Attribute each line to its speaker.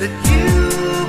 Speaker 1: that you